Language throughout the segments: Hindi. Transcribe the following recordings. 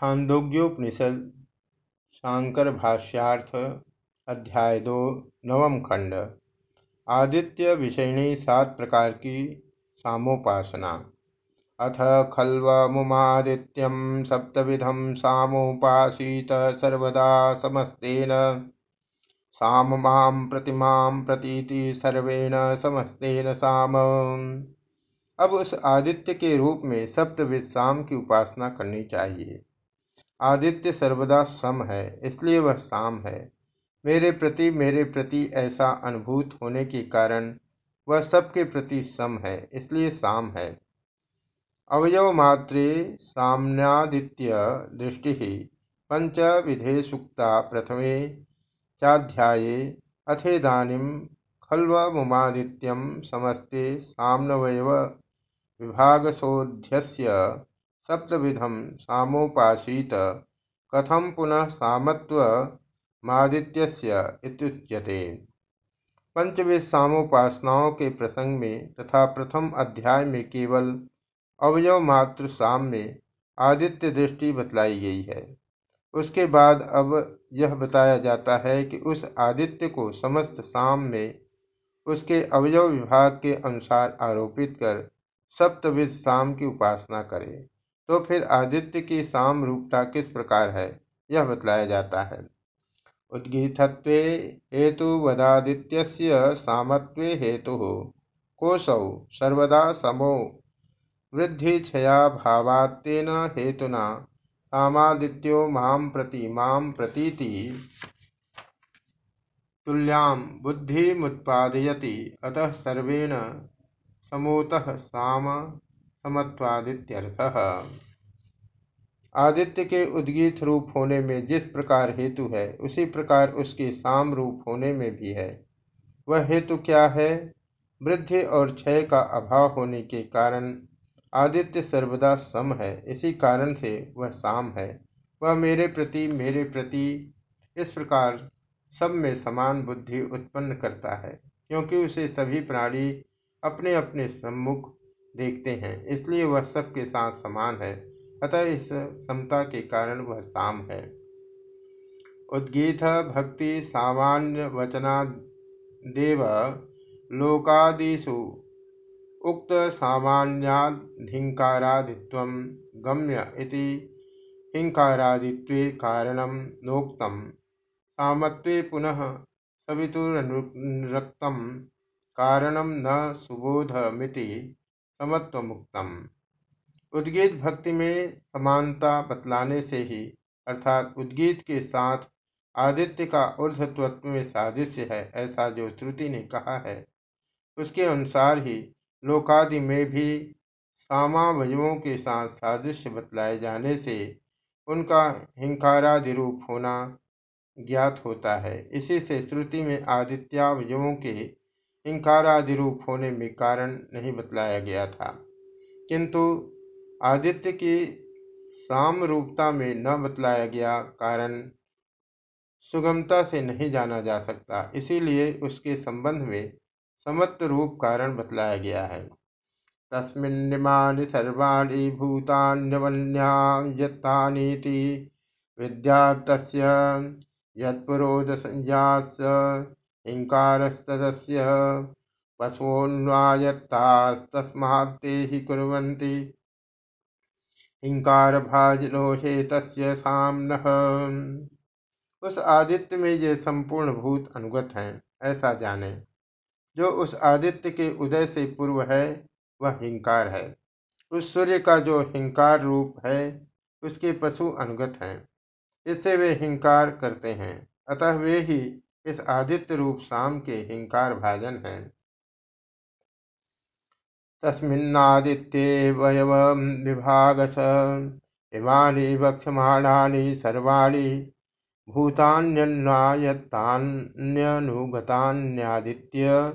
छांदोग्योपनिषद, शांकर भाष्यार्थ, अध्याय दो, नवम खंड। आदित्य विषयणी सात प्रकार की सामोपासना। अथ खल्वमुमादित्यम सप्तविधम सामोपासीत सर्वदा समस्तेन। साम माम प्रतिमा प्रतीति सर्वेण समस्तेन साम। अब उस आदित्य के रूप में सप्तविध साम की उपासना करनी चाहिए। आदित्य सर्वदा सम है, इसलिए वह साम है। मेरे प्रति मेरे प्रति ऐसा अनुभूत होने के कारण वह सबके प्रति सम है, इसलिए साम है। अवयव मात्रे साम्यादित्य दृष्टि पंच विधे सुक्ता प्रथमे चाध्याये अथेदानीम खल्वमुमादित्यम समस्ते सामनवयव विभागसोध्यस्य सप्तविधम सामोपासीत कथम पुनः सामत्वमादित्यस्य पंचविध सामोपासनाओं के प्रसंग में तथा प्रथम अध्याय में केवल अवयव मात्र साम में आदित्य दृष्टि बतलाई गई है। उसके बाद अब यह बताया जाता है कि उस आदित्य को समस्त साम में उसके अवयव विभाग के अनुसार आरोपित कर सप्तविध साम की उपासना करे। तो फिर आदित्य की साम रूपता किस प्रकार है? यह बतलाया जाता है। उद्गीतत्व हेतु वदादित्य सामत्व हेतु कोशौ सर्वदा समो वृद्धि छया भावात्तेन हेतुना सामादित्यो माम प्रति माम प्रतीति तुल्याम बुद्धिमुत्पादयति। अतः सर्वेण समोतः साम समत्वादित्यर्थः आदित्य के उद्गीत रूप होने में जिस प्रकार हेतु है, उसी प्रकार उसके साम रूप होने में भी है। वह हेतु क्या है? वृद्धि और क्षय का अभाव होने के कारण आदित्य सर्वदा सम है। इसी कारण से वह साम है। वह मेरे प्रति मेरे प्रति, इस प्रकार सब में समान बुद्धि उत्पन्न करता है, क्योंकि उसे सभी प्राणी अपने अपने सम्मुख देखते हैं। इसलिए वह सबके साथ समान है, अतः इस समता के कारण वह साम है। उद्गीत भक्ति सामान्य वचना देव लोकादिषु उक्त सामान्याधिकारादित्व गम्य इति हिंकारादित्वे कारणम नोक्तम सामत्वे पुनः सवितुरनुरक्तम कारणम न सुबोधमिति समत्वमुक्तम। उद्गीत भक्ति में समानता बतलाने से ही, अर्थात उद्गीत के साथ आदित्य का ऊर्धत्व में सादृश्य है, ऐसा जो श्रुति ने कहा है। उसके अनुसार ही लोकादि में भी सामावयों के साथ सादृश्य बतलाए जाने से उनका हिंकारादि रूप होना ज्ञात होता है। इसी से श्रुति में आदित्यावयों के हिंकारादि रूप होने में कारण नहीं बतलाया गया था। किंतु आदित्य की साम रूपता में न बतलाया गया कारण सुगमता से नहीं जाना जा सकता। इसीलिए उसके संबंध में समत्व रूप कारण बतलाया गया है। तस्मिन्निमानि सर्वाणि भूतान्यवन्यायतानीति विद्या तस्य यत्पुरोध हिंकारस्तदस्य पशवोन्वायत्तास्तस्मात्ते हि कुर्वन्ति साम्नः। उस आदित्य में ये संपूर्ण भूत अनुगत हैं, ऐसा जाने। जो उस आदित्य के उदय से पूर्व है, वह हिंकार है। उस सूर्य का जो हिंकार रूप है, उसके पशु अनुगत हैं। इससे वे हिंकार करते हैं। अतः वे ही इस आदित्य रूप शाम के हिंकार भाजन है। तस्मिन्नादित्ये वयव विभागस इमानि वक्षमाणानि सर्वाणि भूतान्यन्वायत्तान्यनुगतान्यादित्य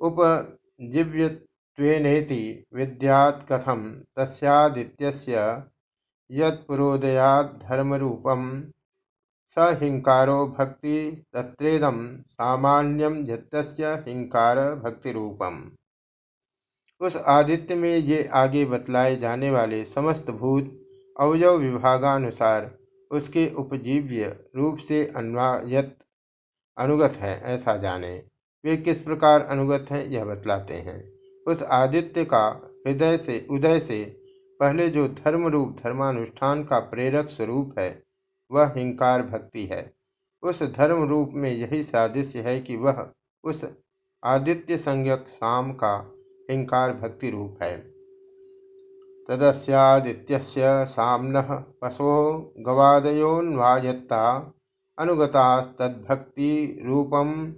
उपजीव्यत्वेनेति विद्यात् कथम तस्यादित्यस्य यत्पुरोदयात् धर्मरूपम् स हिंकारो भक्ति तत्रेदम सामान्यम यत्स्य हिंकार भक्ति रूपम उस आदित्य में ये आगे बतलाए जाने वाले समस्त भूत, अवयव विभागानुसार उसके उपजीव्य रूप से अन्वायत अनुगत है, ऐसा जाने। वे किस प्रकार अनुगत हैं, यह बतलाते हैं। उस आदित्य का हृदय से, उदय से पहले जो धर्म रूप धर्मानुष्ठान का प्रेरक स्वरूप है वह हिंकार भक्ति है। उस धर्म रूप में यही सादृश्य है कि वह उस आदित्य संज्ञक साम का हिंकार भक्ति रूप है। तदस्यादित्यस्य साम्नः पशवो गवादयोन्वायत्ता अनुगतास्तद्भक्तिरूपम्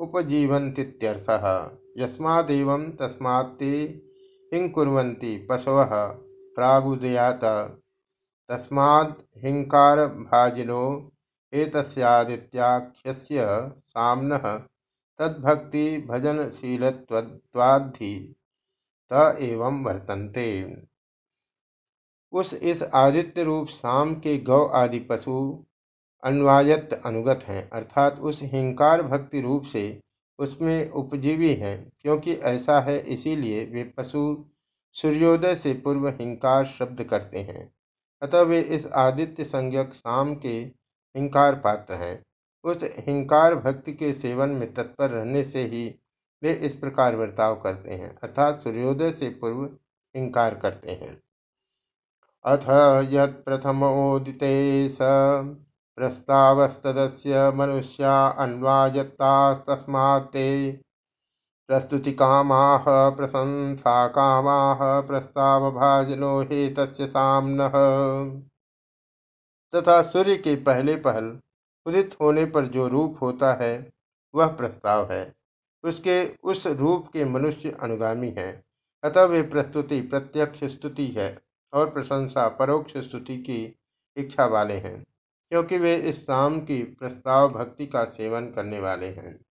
उपजीवन्तीत्यर्थः। यस्मादेवं तस्मात्ते हिङ्कुर्वन्ति पशवः प्रागुदयात। तस्माद् हिङ्कारभाजिनो एतस्यादित्याख्यस्य साम्नः तद्भक्तिभजनशीलत्वाद्धि त एवं वर्तन्ते। उस इस आदित्य रूप साम के गौ आदि पशु अन्वायत अनुगत हैं, अर्थात उस हिंकार भक्ति रूप से उसमें उपजीवी हैं, क्योंकि ऐसा है इसीलिए वे पशु सूर्योदय से पूर्व हिंकार शब्द करते हैं। अतः वे इस आदित्य संज्ञक शाम के हिंकार पात्र हैं। उस हिंकार भक्ति के सेवन में तत्पर रहने से ही वे इस प्रकार बर्ताव करते हैं, अर्थात सूर्योदय से पूर्व हिंकार करते हैं। अथ यत्प्रथमोदिते स प्रस्तावस्तदस्य मनुष्या अन्वायत्तास्तस्मात् प्रस्तुतिकामाः प्रशंसाकामाः प्रस्तावभाजनो हेतस्य साम्नः। तथा सूर्य के पहले पहल उदित होने पर जो रूप होता है, वह प्रस्ताव है। उसके, उस रूप के मनुष्य अनुगामी है। अतः वे प्रस्तुति, प्रत्यक्ष स्तुति है और प्रशंसा, परोक्ष स्तुति की इच्छा वाले हैं, क्योंकि वे इस शाम की प्रस्ताव भक्ति का सेवन करने वाले हैं।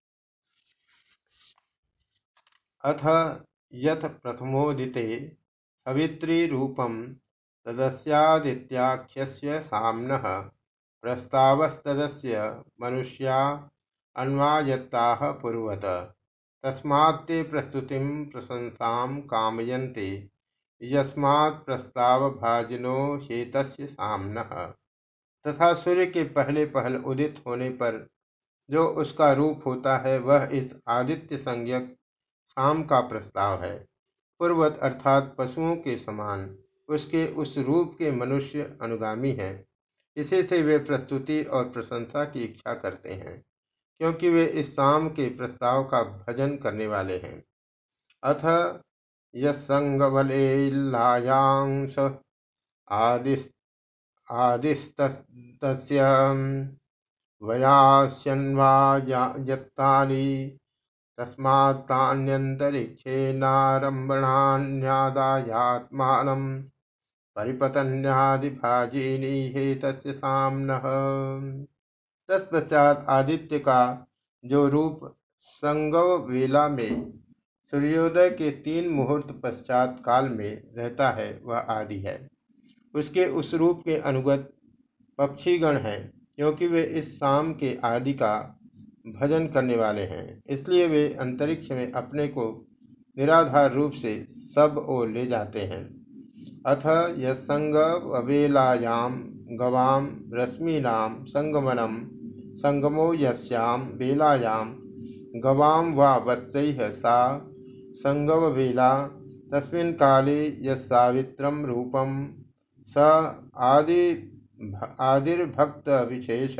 अथ यथ प्रथमोदिते सवित्रीरूपं तदस्यादित्याख्यस्य साम्नः प्रस्तावस्तदस्य मनुष्या अन्वायत्ताः पूर्वत तस्मात्ते प्रस्तुतिं प्रशंसां कामयन्ते। यस्मात् प्रस्ताव भाजनो हेतस्य सामनः। तथा सूर्य के पहले पहल उदित होने पर जो उसका रूप होता है, वह इस आदित्य संज्ञक शाम का प्रस्ताव है। पूर्वत अर्थात पशुओं के समान उसके उस रूप के मनुष्य अनुगामी हैं। इसी से वे प्रस्तुति और प्रशंसा की इच्छा करते हैं, क्योंकि वे इस शाम के प्रस्ताव का भजन करने वाले हैं। अथ यस्सङ्गवलेल्लायांश आदिस्तस्य वयास्यन्वायत्तानि तस्मात्तान्यन्तरिक्षेणारम्भणान्यादायात्मानं परिपतन्यादिभाजिनी हेतस्य साम्नः। तत्पश्चात आदित्य का जो रूप संगव वेला में सूर्योदय के तीन मुहूर्त पश्चात काल में रहता है, वह आदि है। उसके उस रूप के अनुगत पक्षीगण हैं, क्योंकि वे इस शाम के आदि का भजन करने वाले हैं। इसलिए वे अंतरिक्ष में अपने को निराधार रूप से सब ओर ले जाते हैं। अथ यंगवेलायाम गवाम रश्मीनाम संगमनम संगमो यस्याम वेलायाम गवाम वा वत्सैः सा संगववेला तस्मिन् काले यस्सावित्रं रूपं स आदि आदिर्भक्तविशेष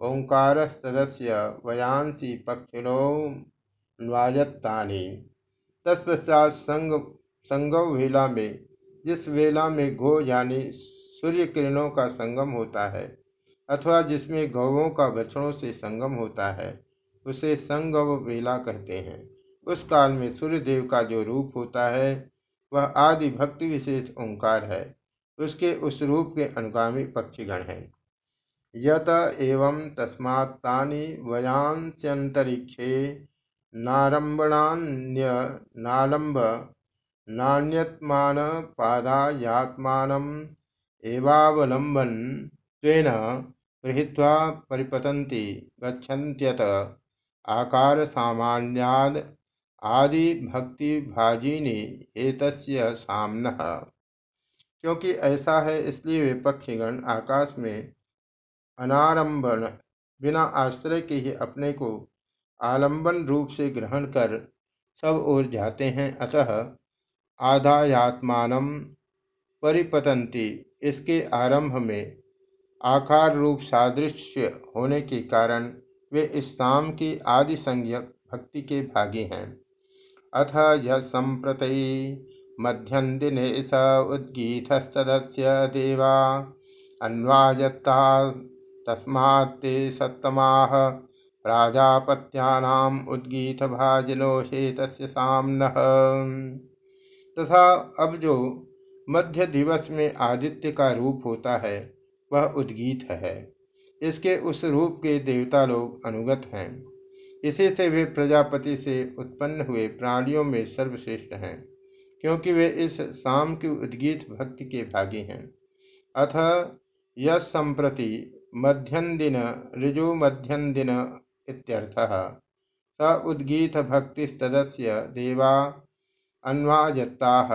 ओंकारस्तदस्य वयांसी पक्षिणोन्वायत्तानि तत्पश्चात संग संगव वेला में जिस वेला में घो यानी सूर्य किरणों का संगम होता है, अथवा जिसमें गौवों का बछड़ों से संगम होता है, उसे संगव वेला कहते हैं। उस काल में सूर्य देव का जो रूप होता है, वह आदि भक्ति विशेष ओंकार है। उसके उस रूप के अनुगामी पक्षीगण हैं। यत एवं तस्मात्तानि वयांस्यंतरिक्षे नारंबणान्य नालंब नान्यत्मान पादायात्मानम एवावलंबन त्वेन गृहीत्वा परिपतन्ति, गच्छन्त्यत। आकार सामान्याद आदि भक्ति भाजिनी एतस्य सामनः। क्योंकि ऐसा है, इसलिए वे पक्षीगण आकाश में अनारंभन, बिना आश्रय के ही अपने को आलंबन रूप से ग्रहण कर सब ओर जाते हैं। अतः आधायात्मान परिपतंती इसके आरंभ में आकार रूप सादृश्य होने के कारण वे इस साम की आदि संज्ञक भक्ति के भागी हैं। अथ यम्प्रत मध्यम दिने स उद्गीत सदस्य देवा अन्वायत्ता तस्मात्ते सत्तमाह प्राजापत्यानाम उद्गीत भाजनो हेतस्य सामनः। तथा अब जो मध्य दिवस में आदित्य का रूप होता है, वह उद्गीत है। इसके उस रूप के देवता लोग अनुगत हैं। इसी से वे प्रजापति से उत्पन्न हुए प्राणियों में सर्वश्रेष्ठ हैं, क्योंकि वे इस शाम की उद्गीत भक्ति के भागी हैं। अथ यम्प्रति मध्यम दिन ऋजु मध्यम दिन इत्यर्थः। स उद्गीत भक्ति तदस्य देवा अन्वायत्ताः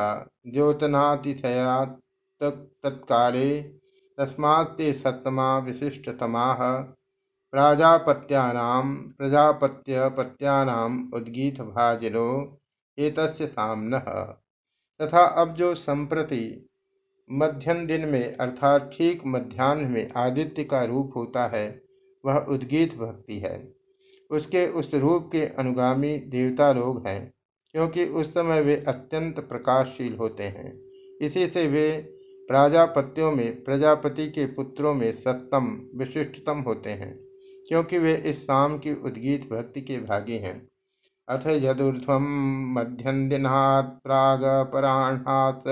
द्योतनातिथया तत्काले तस्मात्ते सत्तमा विशिष्टतमाः प्राजापत्यानां प्रजापत्यपत्यानाम उद्गीत भाजिनो एतस्य सामनः। तथा अब जो संप्रति मध्यम दिन में अर्थात ठीक मध्यान्ह में आदित्य का रूप होता है, वह उद्गीत भक्ति है। उसके उस रूप के अनुगामी देवता लोग हैं, क्योंकि उस समय वे अत्यंत प्रकाशशील होते हैं। इसी से वे प्राजापत्यों में, प्रजापति के पुत्रों में सत्तम विशिष्टतम होते हैं, क्योंकि वे इस शाम की उद्गीत भक्ति के भागी हैं। अथ यदूर्ध्व मध्यम दिनात् प्राग पराणात्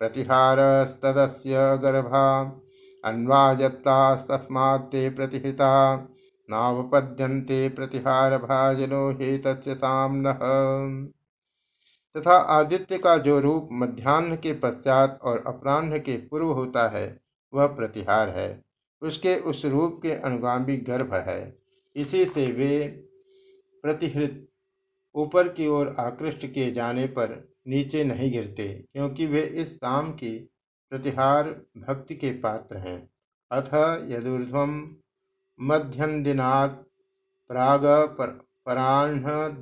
प्रतिहारस्तदस्य गर्भा अन्वायत्तास्तस्मात्ते प्रतिहिता नावपद्यन्ते प्रतिहार भाजनो हेतस्य सामनः। तथा आदित्य का जो रूप मध्यान्ह के पश्चात और अपराह्न के पूर्व होता है, वह प्रतिहार है। उसके उस रूप के अनुगामी गर्भ है। इसी से वे प्रतिहृत ऊपर की ओर आकृष्ट किए जाने पर नीचे नहीं गिरते, क्योंकि वे इस शाम की प्रतिहार भक्ति के पात्र हैं। अथ यदुर्ध्वम मध्यम दिनात् प्राग पराह्नद्यूपम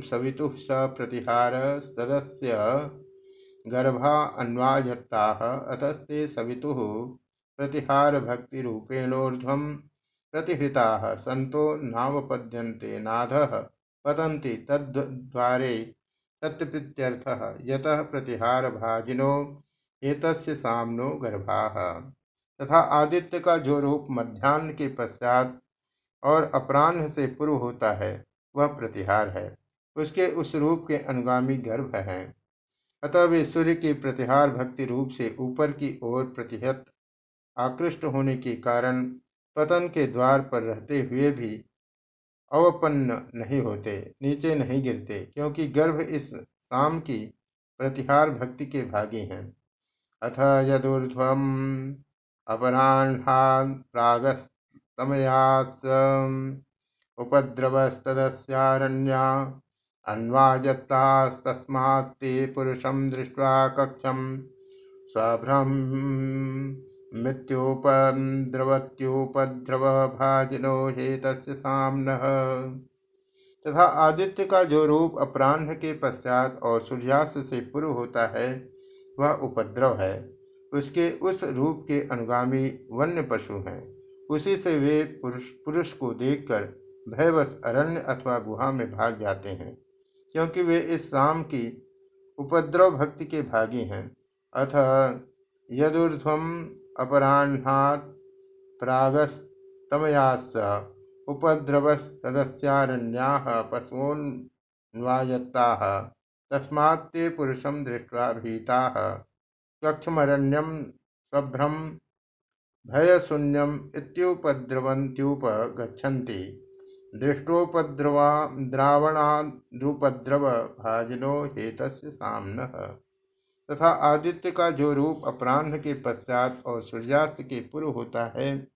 सवितु स प्रतिहार सदस्य गर्भा अन्वायत्ता अतस्ते सवितु प्रतिहार भक्ति रूपेणोर्ध्वम प्रतिहृता। सन्तो नावपद्यन्ते नाधः, पतन्ति तद्वारे सत्यप्रीत्यर्थः यतः प्रतिहार भाजिनो एतस्य सामनो गर्भाः। तथा आदित्य का जो रूप मध्यान्ह के पश्चात और अपराह्न से पूर्व होता है, वह प्रतिहार है। उसके उस रूप के अनुगामी गर्भ हैं। अतः वे सूर्य के प्रतिहार भक्ति रूप से ऊपर की ओर प्रतिहत आकृष्ट होने के कारण, पतन के द्वार पर रहते हुए भी अवपन्न नहीं होते, नीचे नहीं गिरते, क्योंकि गर्भ इस शाम की प्रतिहार भक्ति के भागी हैं। अथ यदूर्ध्वम अपराह्नात् प्रागस्तमयात् उपद्रवस्तदस्यारण्या अन्वायत्तास्तस्मात्ते पुरुषं दृष्ट्वा कक्षं स्वभ्रं मृत्युपद्रवत्युपद्रवभाजिनो हेतस्य सामनः। तथा आदित्य का जो रूप अपराह्न के पश्चात और सूर्यास्त से पूर्व होता है, वह उपद्रव है। उसके उस रूप के अनुगामी वन्य पशु हैं। उसी से वे पुरुष पुरुष को देखकर भयवश अरण्य अथवा गुहा में भाग जाते हैं, क्योंकि वे इस शाम की उपद्रव भक्ति के भागी हैं। अथ यदुर्ध्वम अपराह्नात् प्रागस्तमयास उपद्रवस्तदस्यारण्याः पशून्वायत्ताः तस्मात्ते पुरुषं दृष्ट्वा भीताः। कक्षमरण्यम स्वभ्रम भयशून्यम इत्युपद्रवन्त्युपगच्छन्ति। दृष्टोपद्रवा द्रावणादुपद्रव भाजनो हेतस्य सामनः। तथा आदित्य का जो रूप अपराह्न के पश्चात और सूर्यास्त के पूर्व होता है,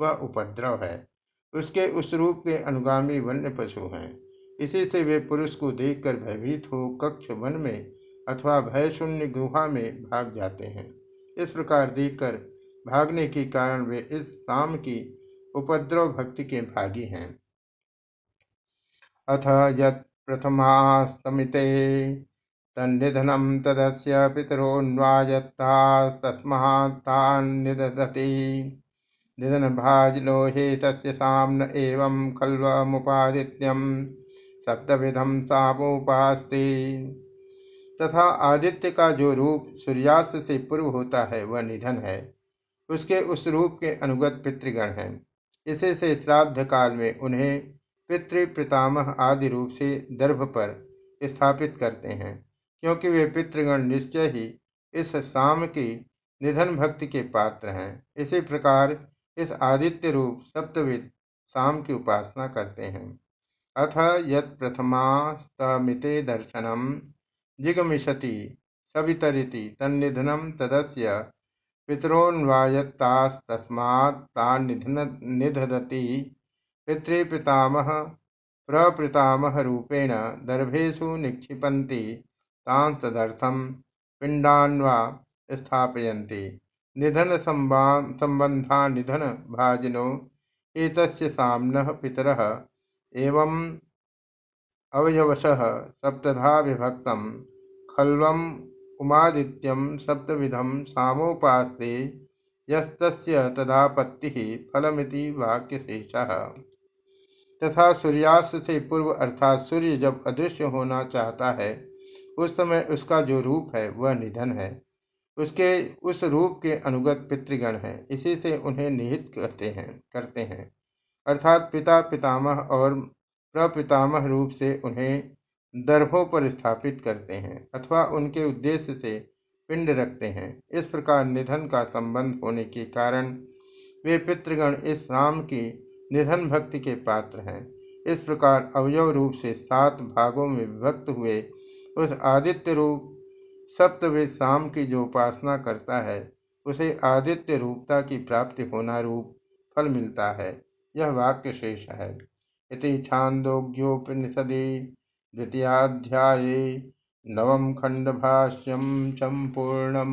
वह उपद्रव है। उसके उस रूप के अनुगामी वन्य पशु हैं। इसी से वे पुरुष को देखकर भयभीत हो कक्ष वन में अथवा भय शून्य गुहा में भाग जाते हैं। इस प्रकार देखकर भागने के कारण वे इस शाम की उपद्रव भक्ति के भागी हैं। अथ यत् प्रथमास्तमिते तन्निधनं तदस्य पितरोऽन्वायत्तास्तस्मात्तान्निदधति निधनभाजिनो हेतस्य साम्न एवं खल्वमुपादित्यं सप्तविधम सामोपास्ति तथा आदित्य का जो रूप सूर्यास्त से पूर्व होता है, वह निधन है। उसके उस रूप के अनुगत पितृगण हैं। इसी से श्राद्ध काल में उन्हें पितृ पितामह आदि रूप से दर्भ पर स्थापित करते हैं। क्योंकि वे पितृगण निश्चय ही इस साम की निधन भक्ति के पात्र हैं। इसी प्रकार इस आदित्य रूप सप्तविद साम की उपासना करते हैं। अथ यत प्रथमास्तमिते दर्शनम जिगमिषति सवितरिति तन्निधनम तदस्य पितरोऽन्वायत्तास्तस्मात्तान्निधदति पितृपितामह प्रपितामहरूपेण दर्भेशु निक्षिपन्ति तान् तदर्थं पिण्डान्वा स्थापयन्ति। निधनसम्बन्धा निधनभाजिनो एतस्य साम्नः पितरः एवम् अवयवशः सप्तधा विभक्तं खल्वम् उमादित्यं सप्तविधं सामोपास्ते यस्तस्य तदापत्तिः फलमिति वाक्यशेषः। तथा सूर्यास्त से पूर्व अर्थात सूर्य जब अदृश्य होना चाहता है उस समय उसका जो रूप है, वह निधन है। उसके उस रूप के अनुगत पितृगण हैं। इसी से उन्हें निहित करते हैं करते हैं। अर्थात पिता पितामह और प्रपितामह रूप से उन्हें दर्भों पर स्थापित करते हैं अथवा उनके उद्देश्य से पिंड रखते हैं। इस प्रकार निधन का संबंध होने के कारण वे पितृगण इस राम की निधन भक्ति के पात्र हैं। इस प्रकार अवयव रूप से सात भागों में विभक्त हुए उस आदित्य रूप सप्तवेद शाम की जो उपासना करता है, उसे आदित्य रूपता की प्राप्ति होना रूप फल मिलता है। यह वाक्य शेष है। इति छांदोग्योपनिषदि द्वितीयाध्याये नवम खंडभाष्यम संपूर्णम्